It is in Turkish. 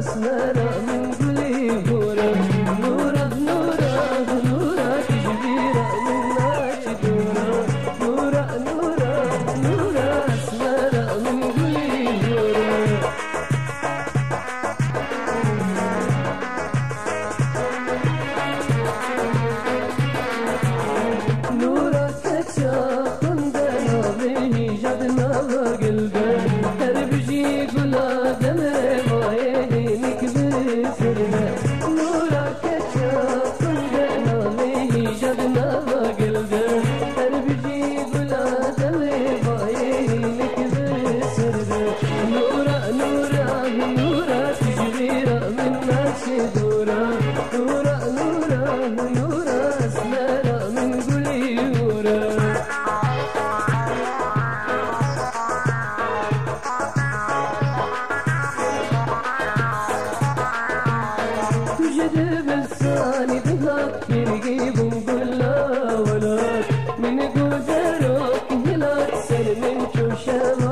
Christmas من يجيبوا قلة ولاد من قدر كهلات سلم شوشمات